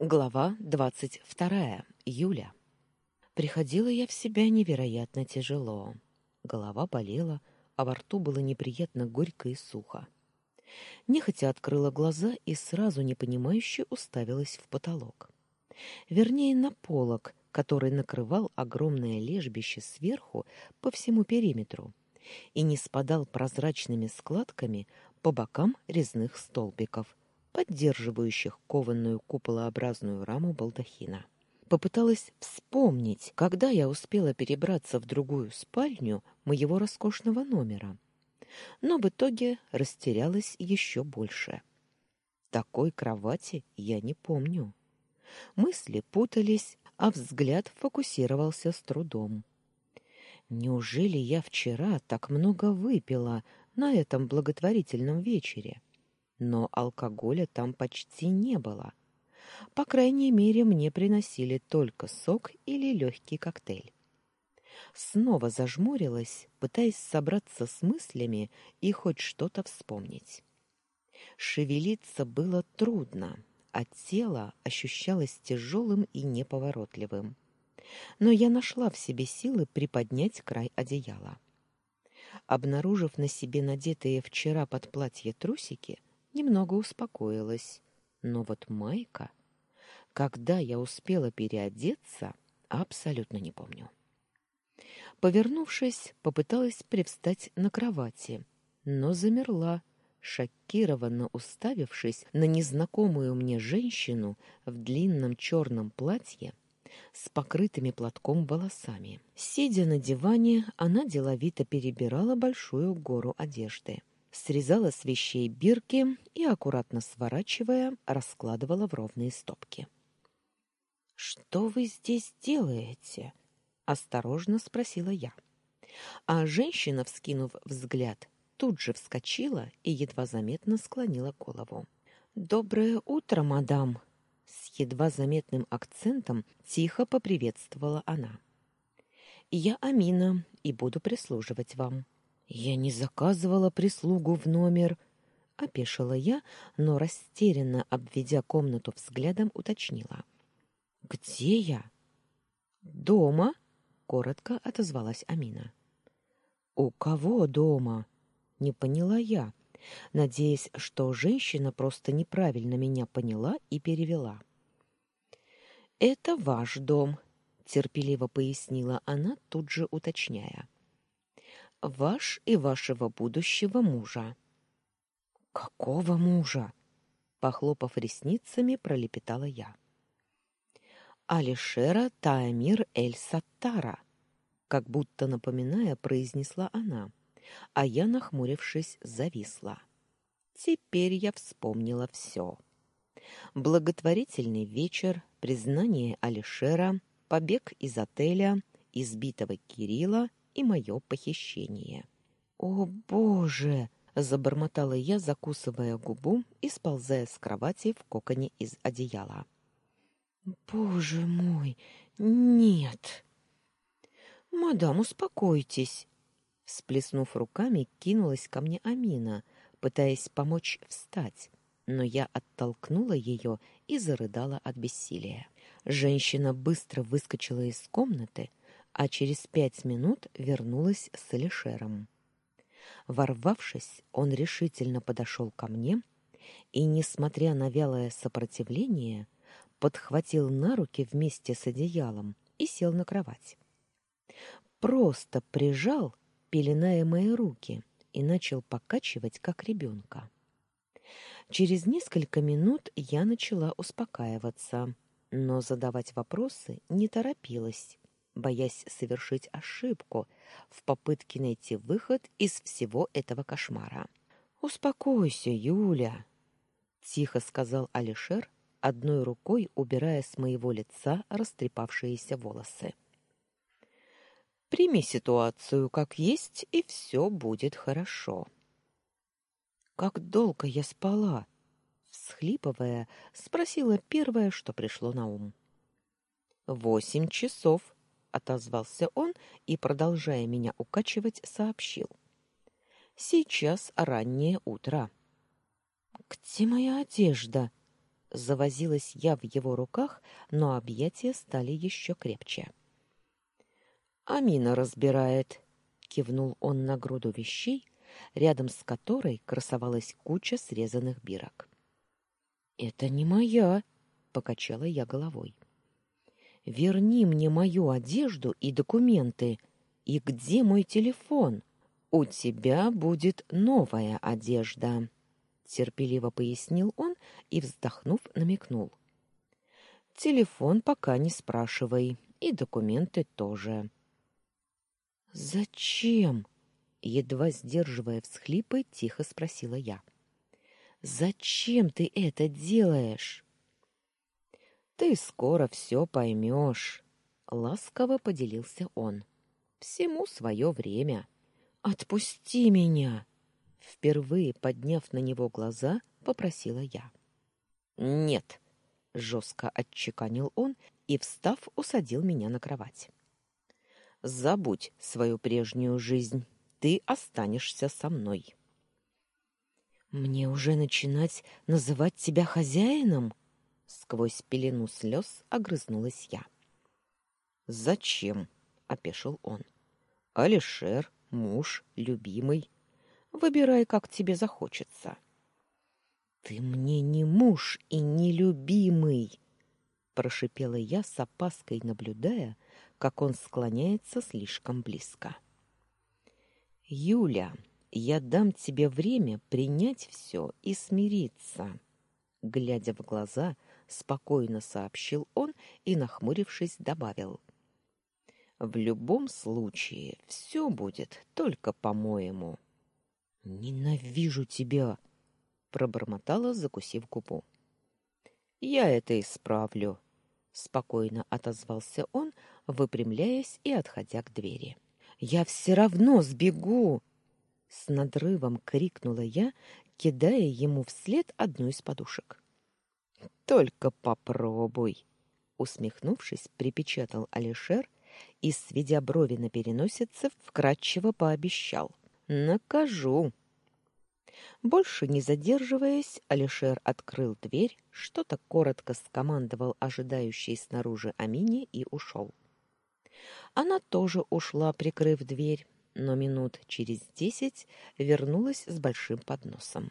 Глава двадцать вторая. Юля. Приходила я в себя невероятно тяжело. Голова болела, а во рту было неприятно горько и сухо. Нехотя открыла глаза и сразу непонимающе уставилась в потолок. Вернее, на полок, который накрывал огромное лежбище сверху по всему периметру и не спадал прозрачными складками по бокам резных столбиков, поддерживающих кованную куполообразную раму балдахина. Попыталась вспомнить, когда я успела перебраться в другую спальню моего роскошного номера, но в итоге растерялась еще больше. Такой кровати я не помню. Мысли путались, а взгляд фокусировался с трудом. Неужели я вчера так много выпила на этом благотворительном вечере? Но алкоголя там почти не было. По крайней мере, мне приносили только сок или легкий коктейль. Снова зажмурилась, пытаясь собраться с мыслями и хоть что-то вспомнить. Шевелиться было трудно, а тело ощущалось тяжелым и неповоротливым. Но я нашла в себе силы приподнять край одеяла. Обнаружив на себе надетые вчера под платье трусики, немного успокоилась. Но вот майка... Когда я успела переодеться, абсолютно не помню. Повернувшись, попыталась привстать на кровати, но замерла, шокированно уставившись на незнакомую мне женщину в длинном черном платье с покрытыми платком волосами. Сидя на диване, она деловито перебирала большую гору одежды срезала с вещей бирки и, аккуратно сворачивая, раскладывала в ровные стопки. «Что вы здесь делаете?» — осторожно спросила я. А женщина, вскинув взгляд, тут же вскочила и едва заметно склонила голову. «Доброе утро, мадам!» С едва заметным акцентом тихо поприветствовала она. «Я Амина и буду прислуживать вам». Я не заказывала прислугу в номер, опешила я, но растерянно обведя комнату взглядом, уточнила: "Где я?" "Дома", коротко отозвалась Амина. "У кого дома?" не поняла я, надеясь, что женщина просто неправильно меня поняла и перевела. Это ваш дом, терпеливо пояснила она, тут же уточняя ваш и вашего будущего мужа. Какого мужа? Похлопав ресницами, пролепетала я. Алишера Таамир Эль-Саттара, как будто напоминая, произнесла она, а я, нахмурившись, зависла. Теперь я вспомнила все. Благотворительный вечер, признание Алишера, побег из отеля, избитого Кирилла и мое похищение. «О, Боже!» — забормотала я, закусывая губу и сползая с кровати в коконе из одеяла. «Боже мой! Нет!» «Мадам, успокойтесь!» Всплеснув руками, кинулась ко мне Амина, пытаясь помочь встать, но я оттолкнула ее и зарыдала от бессилия. Женщина быстро выскочила из комнаты, а через пять минут вернулась с Алишером. Ворвавшись, он решительно подошел ко мне и, несмотря на вялое сопротивление, подхватил на руки вместе с одеялом и сел на кровать. Просто прижал, пеленая мои руки, и начал покачивать, как ребенка. Через несколько минут я начала успокаиваться, но задавать вопросы не торопилась боясь совершить ошибку в попытке найти выход из всего этого кошмара. «Успокойся, Юля», — тихо сказал Алишер, одной рукой убирая с моего лица растрепавшиеся волосы. «Прими ситуацию как есть, и все будет хорошо». «Как долго я спала?» всхлипывая, спросила первое, что пришло на ум. «Восемь часов», отозвался он и, продолжая меня укачивать, сообщил. Сейчас раннее утро. Где моя одежда? Завозилась я в его руках, но объятия стали еще крепче. Амина разбирает, кивнул он на груду вещей, рядом с которой красовалась куча срезанных бирок. Это не моя, покачала я головой. Верни мне мою одежду и документы. И где мой телефон? У тебя будет новая одежда, терпеливо пояснил он и вздохнув, намекнул. Телефон пока не спрашивай, и документы тоже. Зачем? едва сдерживая всхлипы, тихо спросила я. Зачем ты это делаешь? Ты скоро все поймешь», — ласково поделился он. Всему свое время. Отпусти меня, впервые подняв на него глаза, попросила я. Нет, жестко отчеканил он и, встав, усадил меня на кровать. Забудь свою прежнюю жизнь. Ты останешься со мной. Мне уже начинать называть тебя хозяином? Сквозь пелену слез огрызнулась я. Зачем? опешил он. Алишер, муж, любимый. Выбирай, как тебе захочется. Ты мне не муж и не любимый, прошипела я с опаской, наблюдая, как он склоняется слишком близко. Юля, я дам тебе время принять все и смириться, глядя в глаза, спокойно сообщил он и нахмурившись добавил: В любом случае все будет только по-моему. Ненавижу тебя, пробормотала, закусив губу. Я это исправлю, спокойно отозвался он, выпрямляясь и отходя к двери. Я все равно сбегу, с надрывом крикнула я, кидая ему вслед одну из подушек. Только попробуй, усмехнувшись, припечатал Алишер и сведя брови на переносице, вкратчиво пообещал: "Накажу". Больше не задерживаясь, Алишер открыл дверь, что-то коротко скомандовал ожидающей снаружи Амине и ушел. Она тоже ушла, прикрыв дверь, но минут через десять вернулась с большим подносом.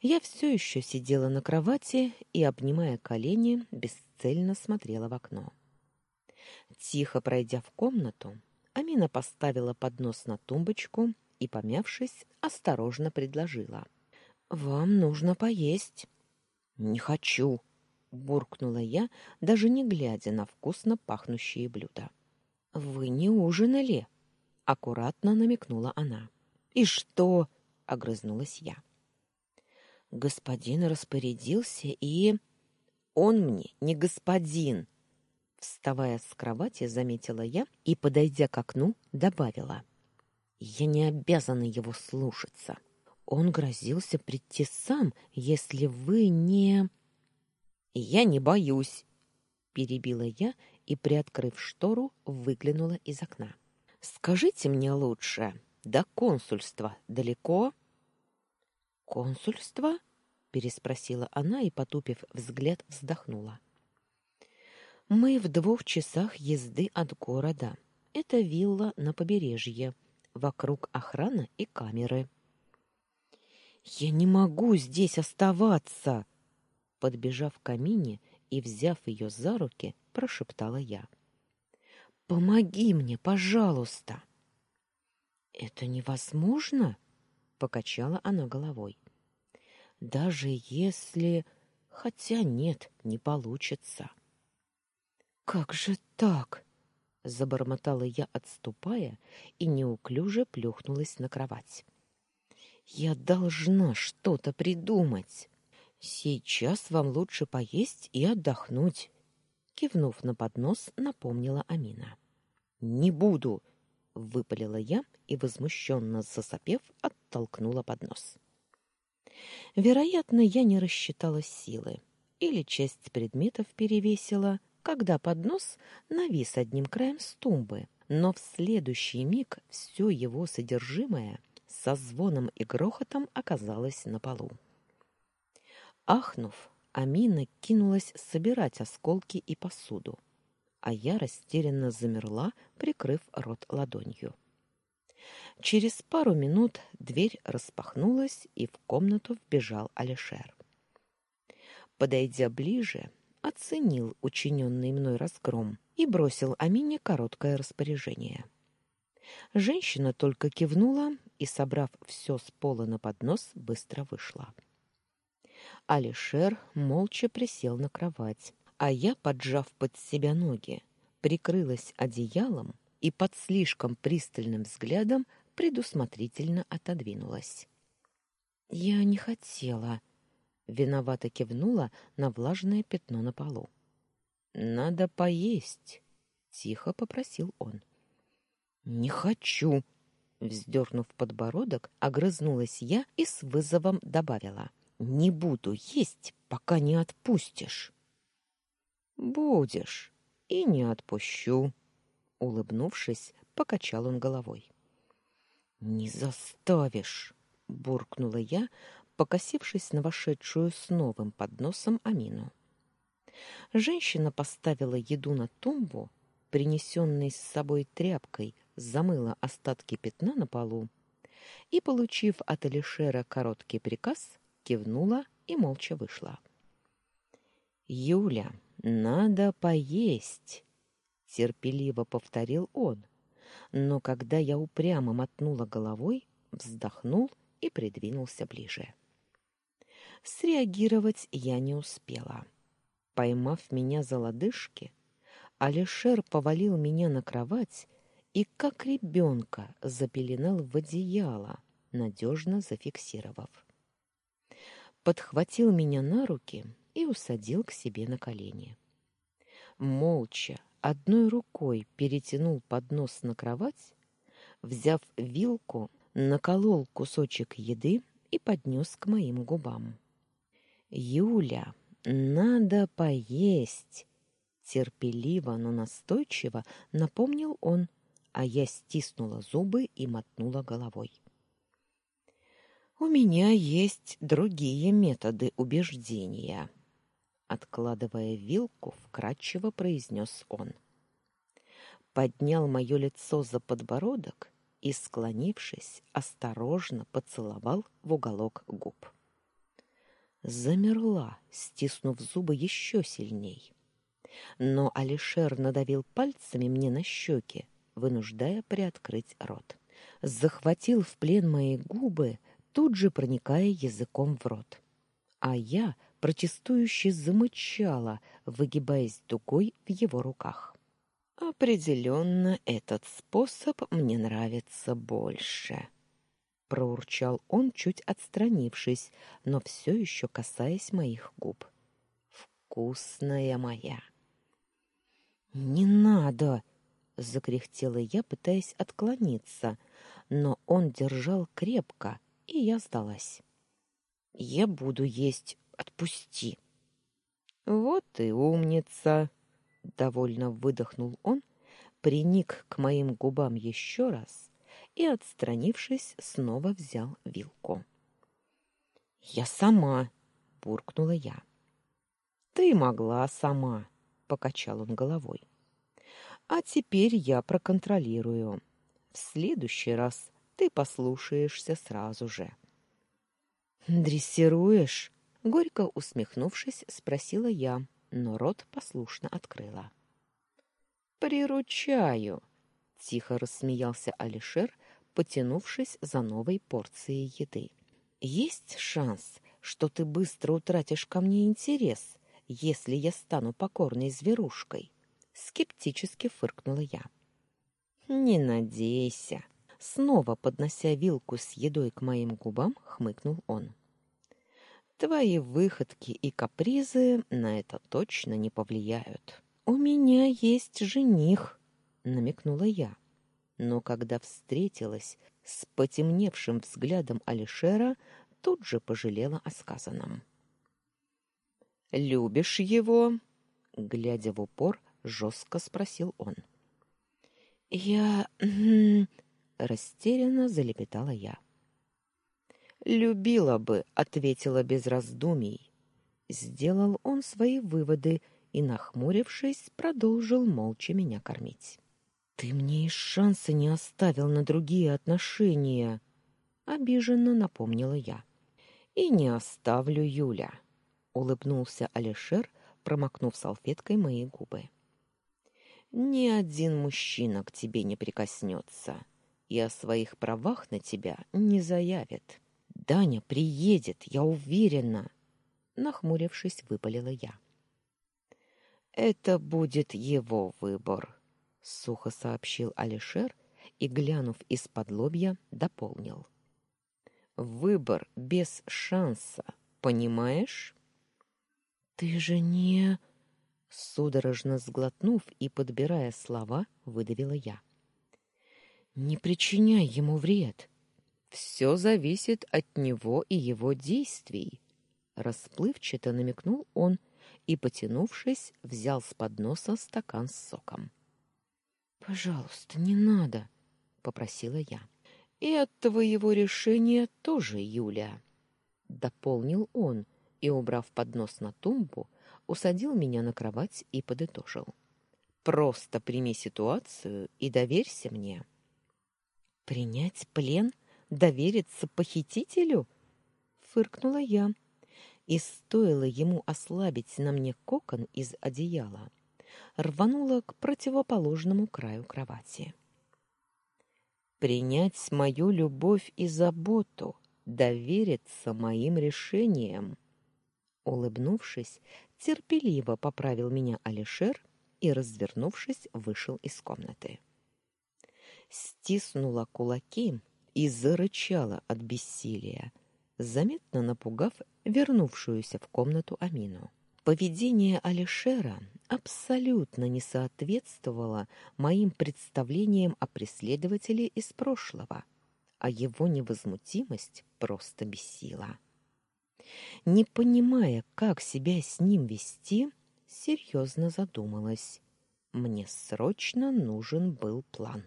Я все еще сидела на кровати и, обнимая колени, бесцельно смотрела в окно. Тихо пройдя в комнату, Амина поставила поднос на тумбочку и, помявшись, осторожно предложила: "Вам нужно поесть". "Не хочу", буркнула я, даже не глядя на вкусно пахнущие блюда. "Вы не ужинали?" аккуратно намекнула она. "И что?" огрызнулась я. Господин распорядился и он мне не господин, вставая с кровати, заметила я и, подойдя к окну, добавила: я не обязана его слушаться. Он грозился прийти сам, если вы не Я не боюсь, перебила я и, приоткрыв штору, выглянула из окна. Скажите мне лучше, до консульства далеко? Консульство? переспросила она и, потупив взгляд, вздохнула. Мы в двух часах езды от города. Это вилла на побережье. Вокруг охрана и камеры. Я не могу здесь оставаться, подбежав к камине и взяв ее за руки, прошептала я. Помоги мне, пожалуйста. Это невозможно, покачала она головой. Даже если, хотя нет, не получится. Как же так? забормотала я, отступая, и неуклюже плюхнулась на кровать. Я должна что-то придумать. Сейчас вам лучше поесть и отдохнуть, кивнув на поднос, напомнила Амина. Не буду, выпалила я и возмущенно засопев оттолкнула поднос. Вероятно, я не рассчитала силы или часть предметов перевесила, когда поднос навис одним краем с тумбы, но в следующий миг все его содержимое со звоном и грохотом оказалось на полу. Ахнув, Амина кинулась собирать осколки и посуду, а я растерянно замерла, прикрыв рот ладонью. Через пару минут дверь распахнулась, и в комнату вбежал Алишер. Подойдя ближе, оценил учиненный мной разгром и бросил Амине короткое распоряжение. Женщина только кивнула и, собрав все с пола на поднос, быстро вышла. Алишер молча присел на кровать, а я, поджав под себя ноги, прикрылась одеялом и под слишком пристальным взглядом предусмотрительно отодвинулась. Я не хотела, виновато кивнула на влажное пятно на полу. Надо поесть, тихо попросил он. Не хочу, вздернув подбородок, огрызнулась я и с вызовом добавила: не буду есть, пока не отпустишь. Будешь, и не отпущу, улыбнувшись, покачал он головой. Не заставишь, буркнула я, покосившись на вошедшую с новым подносом Амину. Женщина поставила еду на тумбу, принесенной с собой тряпкой, замыла остатки пятна на полу и, получив от Алишера короткий приказ, кивнула и молча вышла. «Юля, надо поесть!» — терпеливо повторил он, но когда я упрямо мотнула головой, вздохнул и придвинулся ближе. Среагировать я не успела. Поймав меня за лодыжки, Алишер повалил меня на кровать и, как ребенка, запеленал в одеяло, надежно зафиксировав. Подхватил меня на руки и усадил к себе на колени. Молча, одной рукой перетянул поднос на кровать, взяв вилку, наколол кусочек еды и поднес к моим губам. Юля, надо поесть, терпеливо, но настойчиво напомнил он, а я стиснула зубы и мотнула головой. У меня есть другие методы убеждения откладывая вилку, вкратчиво произнес он. Поднял мое лицо за подбородок и, склонившись, осторожно поцеловал в уголок губ. Замерла, стиснув зубы еще сильней. Но Алишер надавил пальцами мне на щеки, вынуждая приоткрыть рот. Захватил в плен мои губы, тут же проникая языком в рот. А я — протестующе замычала, выгибаясь дугой в его руках. Определенно этот способ мне нравится больше, проурчал он, чуть отстранившись, но все еще касаясь моих губ. Вкусная моя. Не надо, закряхтела я, пытаясь отклониться, но он держал крепко, и я сдалась. Я буду есть Отпусти. Вот и умница, довольно выдохнул он, приник к моим губам еще раз и, отстранившись, снова взял вилку. Я сама, буркнула я. Ты могла сама, покачал он головой. А теперь я проконтролирую. В следующий раз ты послушаешься сразу же. Дрессируешь? Горько усмехнувшись, спросила я, но рот послушно открыла. «Приручаю!» — тихо рассмеялся Алишер, потянувшись за новой порцией еды. «Есть шанс, что ты быстро утратишь ко мне интерес, если я стану покорной зверушкой?» — скептически фыркнула я. «Не надейся!» Снова поднося вилку с едой к моим губам, хмыкнул он. Твои выходки и капризы на это точно не повлияют. У меня есть жених, намекнула я. Но когда встретилась с потемневшим взглядом Алишера, тут же пожалела о сказанном. Любишь его? глядя в упор, жестко спросил он. Я растерянно залепетала я. Любила бы, ответила без раздумий. Сделал он свои выводы и, нахмурившись, продолжил молча меня кормить. «Ты мне и шанса не оставил на другие отношения!» — обиженно напомнила я. «И не оставлю, Юля!» — улыбнулся Алишер, промокнув салфеткой мои губы. «Ни один мужчина к тебе не прикоснется и о своих правах на тебя не заявит. Даня приедет, я уверена!» Нахмурившись, выпалила я. «Это будет его выбор», сухо сообщил Алишер и, глянув из-под лобья, дополнил. Выбор без шанса, понимаешь? Ты же не судорожно сглотнув и подбирая слова, выдавила я. Не причиняй ему вред. Все зависит от него и его действий, расплывчато намекнул он и, потянувшись, взял с подноса стакан с соком. Пожалуйста, не надо, попросила я. И от твоего решения тоже, Юля, дополнил он и, убрав поднос на тумбу, усадил меня на кровать и подытожил: Просто прими ситуацию и доверься мне. Принять плен, довериться похитителю? фыркнула я. И стоило ему ослабить на мне кокон из одеяла, рванула к противоположному краю кровати. Принять мою любовь и заботу, довериться моим решениям. Улыбнувшись, терпеливо поправил меня Алишер и, развернувшись, вышел из комнаты. Стиснула кулаки и зарычала от бессилия, заметно напугав вернувшуюся в комнату Амину. Поведение Алишера абсолютно не соответствовало моим представлениям о преследователе из прошлого, а его невозмутимость просто бесила. Не понимая, как себя с ним вести, серьезно задумалась. Мне срочно нужен был план.